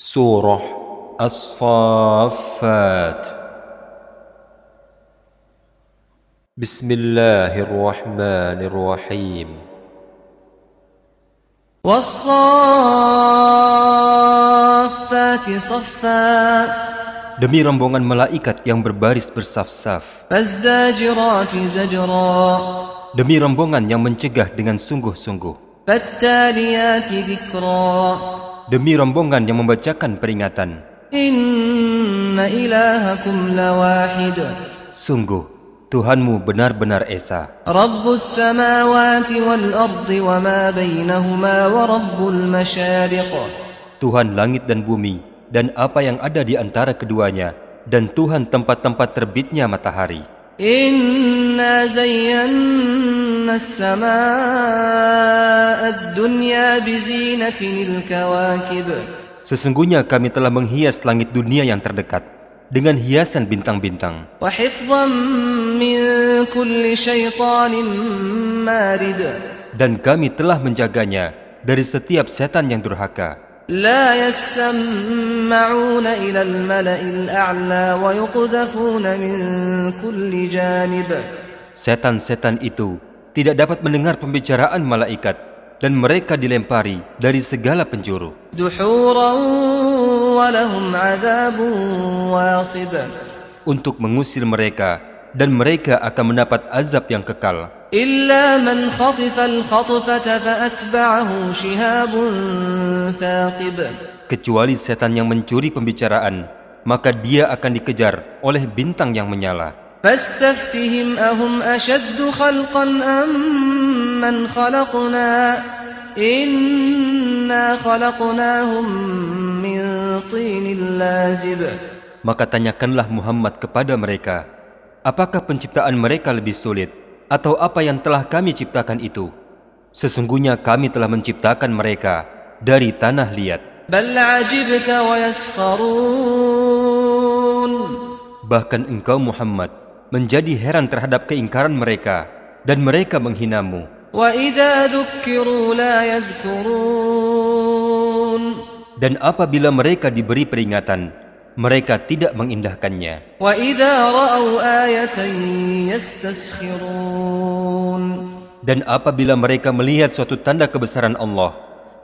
Surah As-Saffat. Bismillahirrahmanirrahim. Demi rombongan malaikat yang berbaris bersaf-saf. Demi rombongan yang mencegah dengan sungguh-sungguh demi rombongan yang membacakan peringatan. Sungguh, Tuhanmu benar-benar Esa. Tuhan langit dan bumi dan apa yang ada di antara keduanya dan Tuhan tempat-tempat terbitnya matahari. Inna zayyanna زينا السماء الدنيا بزينة الكواكب Sesungguhnya kami telah menghias langit dunia yang terdekat dengan hiasan bintang-bintang وحفظا من كل شيطان مارد dan kami telah menjaganya dari setiap setan yang durhaka لا يسمعون إلى الملأ الأعلى ويقذفون من كل جانب Setan-setan itu tidak dapat mendengar pembicaraan malaikat dan mereka dilempari dari segala penjuru. Untuk mengusir mereka dan mereka akan mendapat azab yang kekal. Kecuali setan yang mencuri pembicaraan, maka dia akan dikejar oleh bintang yang menyala. فاستفتهم أهم أشد خلقا أم من خلقنا إنا خلقناهم من طين لازب maka tanyakanlah Muhammad kepada mereka apakah penciptaan mereka lebih sulit atau apa yang telah kami ciptakan itu sesungguhnya kami telah menciptakan mereka dari tanah liat بل عجبت ويسخرون bahkan engkau Muhammad menjadi heran terhadap keingkaran mereka dan mereka menghinamu. Dan apabila mereka diberi peringatan, mereka tidak mengindahkannya. Dan apabila mereka melihat suatu tanda kebesaran Allah,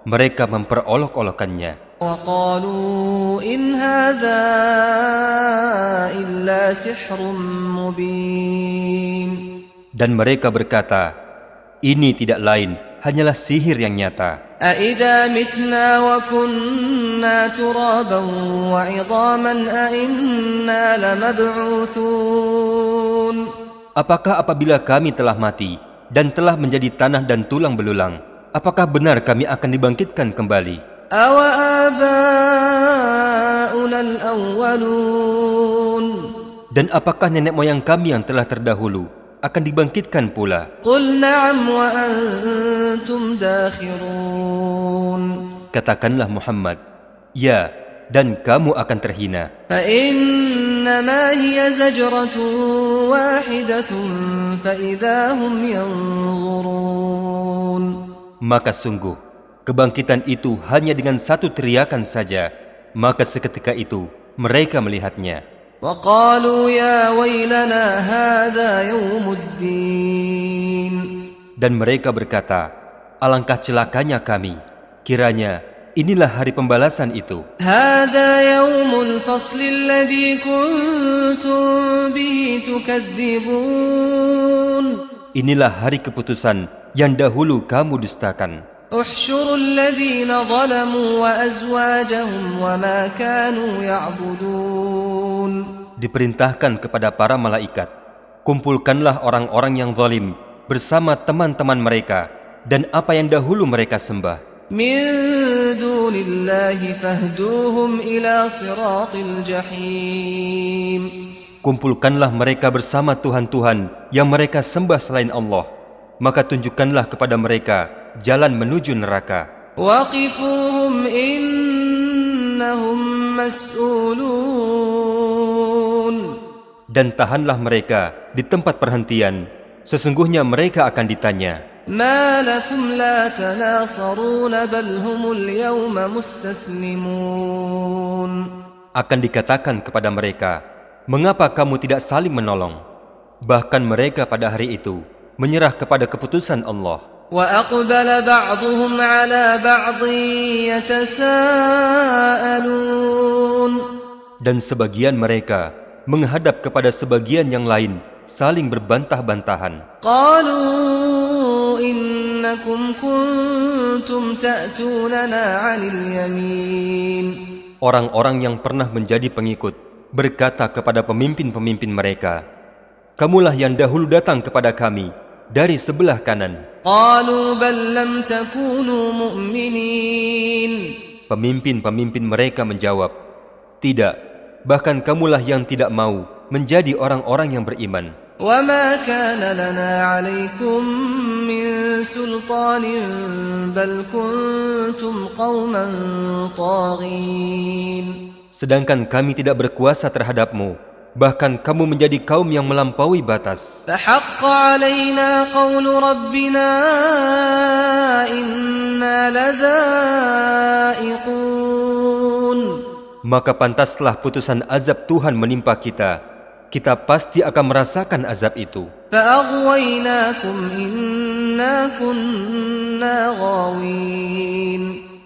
mereka memperolok-olokannya. وقالوا إن هذا إلا سحر مبين dan mereka berkata ini tidak lain hanyalah sihir yang nyata أإذا متنا وكنا ترابا وعظاما أإنا لمبعوثون apakah apabila kami telah mati dan telah menjadi tanah dan tulang belulang apakah benar kami akan dibangkitkan kembali أوآباؤنا الأولون Dan apakah nenek moyang kami yang telah terdahulu akan dibangkitkan pula? Katakanlah Muhammad, ya, dan kamu akan terhina. Maka sungguh, Kebangkitan itu hanya dengan satu teriakan saja, maka seketika itu mereka melihatnya. Dan mereka berkata, alangkah celakanya kami, kiranya inilah hari pembalasan itu. Inilah hari keputusan yang dahulu kamu dustakan. احشروا الذين ظلموا وأزواجهم وما كانوا يعبدون diperintahkan kepada para malaikat kumpulkanlah orang-orang yang zalim bersama teman-teman mereka dan apa yang dahulu mereka sembah من دون الله فاهدوهم إلى صراط الجحيم kumpulkanlah mereka bersama Tuhan-Tuhan yang mereka sembah selain Allah maka tunjukkanlah kepada mereka jalan menuju neraka وقفوهم إنهم مسؤولون dan tahanlah mereka di tempat perhentian sesungguhnya mereka akan ditanya ما لكم لا تناصرون بل هم اليوم مستسلمون Akan dikatakan kepada mereka, mengapa kamu tidak saling menolong? Bahkan mereka pada hari itu menyerah kepada keputusan Allah. وأقبل بعضهم على بعض يتساءلون Dan sebagian mereka menghadap kepada sebagian yang lain saling berbantah-bantahan. قالوا إنكم كنتم تأتوننا عن اليمين Orang-orang yang pernah menjadi pengikut berkata kepada pemimpin-pemimpin mereka, Kamulah yang dahulu datang kepada kami dari sebelah kanan. قالوا بل لم تكونوا مؤمنين Pemimpin-pemimpin mereka menjawab, Tidak, bahkan kamulah yang tidak mau menjadi orang-orang yang beriman. وما كان لنا عليكم من سلطان بل كنتم قوما طاغين Sedangkan kami tidak berkuasa terhadapmu, bahkan kamu menjadi kaum yang melampaui batas. Maka pantaslah putusan azab Tuhan menimpa kita. Kita pasti akan merasakan azab itu.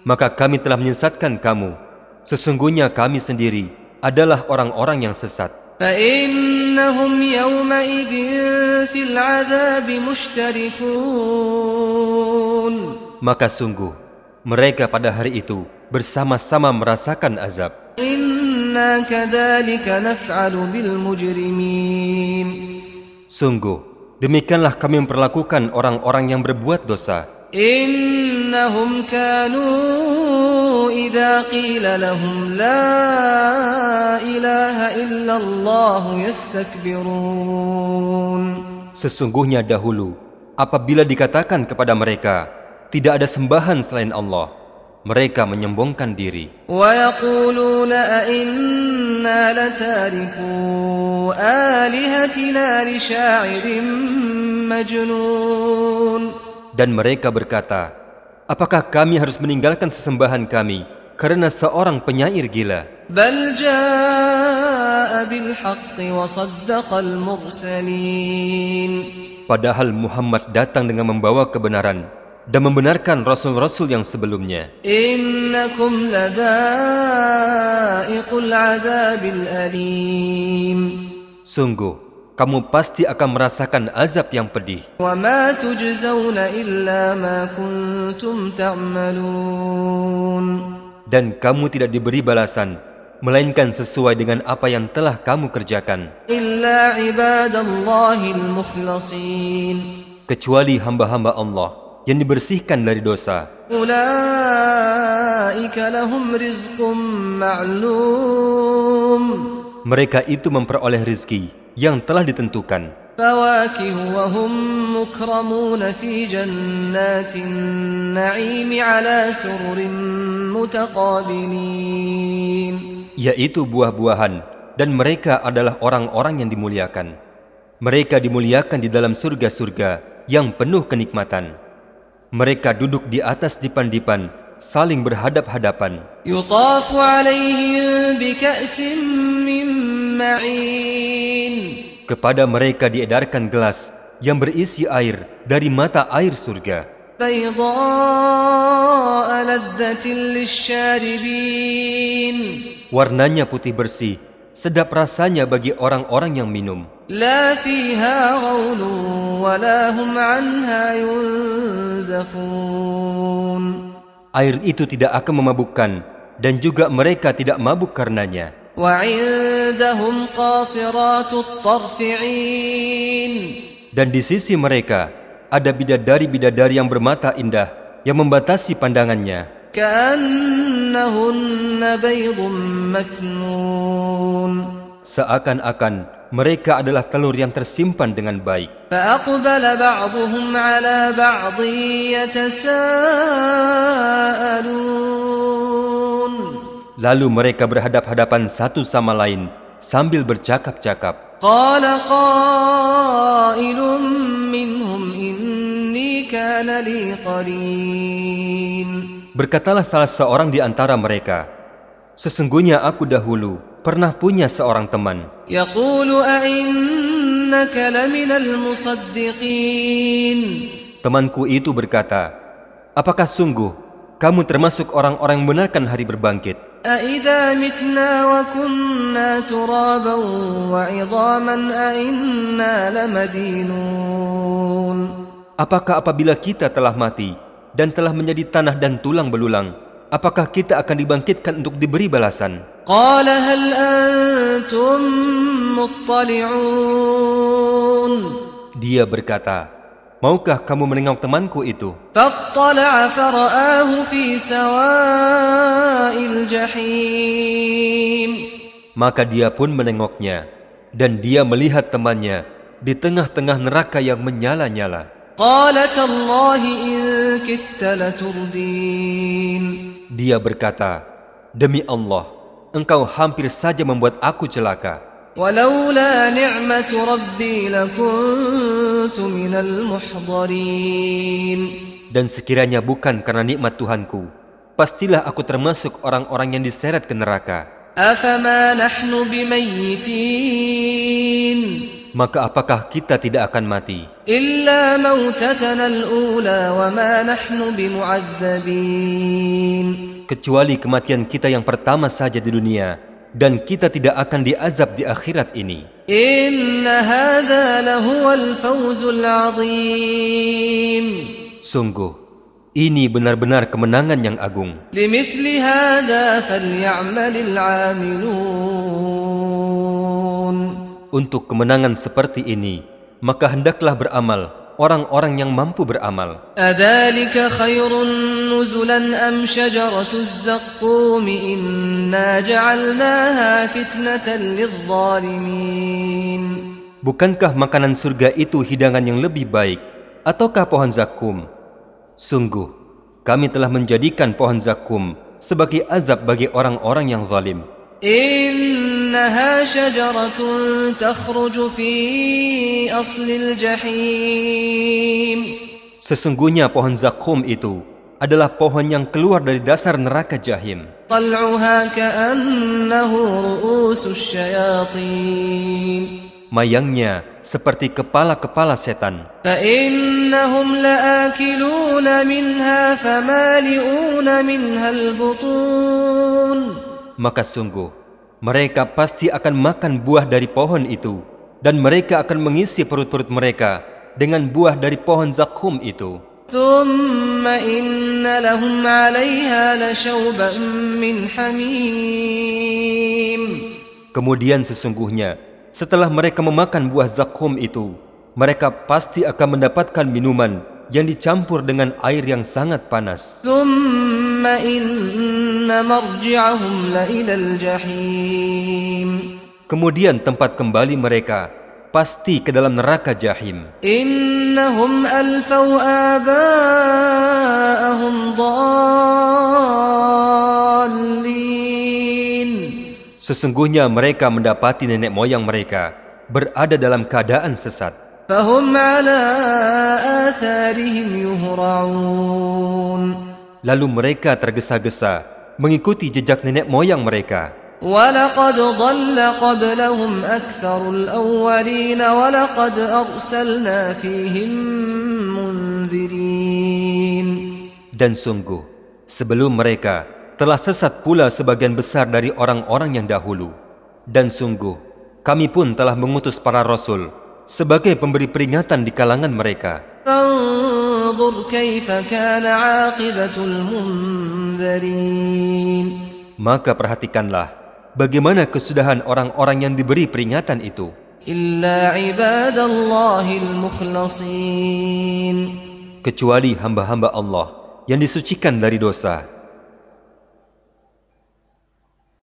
Maka kami telah menyesatkan kamu. Sesungguhnya kami sendiri adalah orang-orang yang sesat. فإنهم يومئذ في العذاب مشتركون Maka sungguh, mereka pada hari itu bersama-sama merasakan azab. إنا كذلك نفعل بالمجرمين Sungguh, demikianlah kami memperlakukan orang-orang yang berbuat dosa. إنهم كانوا إذا قيل لهم لا إله إلا الله يستكبرون Sesungguhnya dahulu, apabila dikatakan kepada mereka, tidak ada sembahan selain Allah, mereka menyombongkan diri. ويقولون أئنا لتاركو آلهتنا لشاعر مجنون dan mereka berkata, Apakah kami harus meninggalkan sesembahan kami karena seorang penyair gila? Padahal Muhammad datang dengan membawa kebenaran dan membenarkan rasul-rasul yang sebelumnya. Sungguh, kamu pasti akan merasakan azab yang pedih. Dan kamu tidak diberi balasan, melainkan sesuai dengan apa yang telah kamu kerjakan. Kecuali hamba-hamba Allah yang dibersihkan dari dosa. Ulaika lahum rizqum ma'lum mereka itu memperoleh rizki yang telah ditentukan. Yaitu buah-buahan dan mereka adalah orang-orang yang dimuliakan. Mereka dimuliakan di dalam surga-surga yang penuh kenikmatan. Mereka duduk di atas dipan-dipan saling berhadap-hadapan. Kepada mereka diedarkan gelas yang berisi air dari mata air surga. Warnanya putih bersih, sedap rasanya bagi orang-orang yang minum air itu tidak akan memabukkan dan juga mereka tidak mabuk karenanya. Dan di sisi mereka ada bidadari-bidadari yang bermata indah yang membatasi pandangannya. Seakan-akan mereka adalah telur yang tersimpan dengan baik. Lalu mereka berhadap-hadapan satu sama lain sambil bercakap-cakap. Berkatalah salah seorang di antara mereka, Sesungguhnya aku dahulu pernah punya seorang teman. Temanku itu berkata, Apakah sungguh kamu termasuk orang-orang yang benarkan hari berbangkit? Apakah apabila kita telah mati dan telah menjadi tanah dan tulang belulang, apakah kita akan dibangkitkan untuk diberi balasan? قال هل أنتم مطلعون Dia berkata, Maukah kamu menengok temanku itu? فاطلع فرآه في سواء الجحيم Maka dia pun menengoknya, dan dia melihat temannya di tengah-tengah neraka yang menyala-nyala. قال تالله إن كدت لتردين Dia berkata, Demi Allah, engkau hampir saja membuat aku celaka. ولولا نعمة ربي لكنت من المحضرين Dan sekiranya bukan karena nikmat Tuhanku, pastilah aku termasuk orang-orang yang diseret ke neraka. أفما نحن بميتين maka apakah kita tidak akan mati? Kecuali kematian kita yang pertama saja di dunia dan kita tidak akan diazab di akhirat ini. Sungguh ini benar-benar kemenangan yang agung. Limithli hadha falyamalil 'amilun untuk kemenangan seperti ini, maka hendaklah beramal orang-orang yang mampu beramal. Bukankah makanan surga itu hidangan yang lebih baik? Ataukah pohon zakum? Sungguh, kami telah menjadikan pohon zakum sebagai azab bagi orang-orang yang zalim. إنها شجرة تخرج في أصل الجحيم Sesungguhnya pohon zakum itu adalah pohon yang keluar dari dasar neraka jahim. طلعها كأنه رؤوس الشياطين Mayangnya seperti kepala-kepala setan. maka sungguh mereka pasti akan makan buah dari pohon itu dan mereka akan mengisi perut-perut mereka dengan buah dari pohon zakum itu. Kemudian sesungguhnya setelah mereka memakan buah zakum itu, mereka pasti akan mendapatkan minuman yang dicampur dengan air yang sangat panas. Kemudian tempat kembali mereka pasti ke dalam neraka jahim. Sesungguhnya mereka mendapati nenek moyang mereka berada dalam keadaan sesat. فهم على آثارهم يهرعون Lalu mereka tergesa-gesa mengikuti jejak nenek moyang mereka. ولقد ضل قبلهم أكثر الأولين ولقد أرسلنا فيهم منذرين Dan sungguh, sebelum mereka telah sesat pula sebagian besar dari orang-orang yang dahulu. Dan sungguh, kami pun telah mengutus para rasul sebagai pemberi peringatan di kalangan mereka. Maka perhatikanlah bagaimana kesudahan orang-orang yang diberi peringatan itu. Kecuali hamba-hamba Allah yang disucikan dari dosa.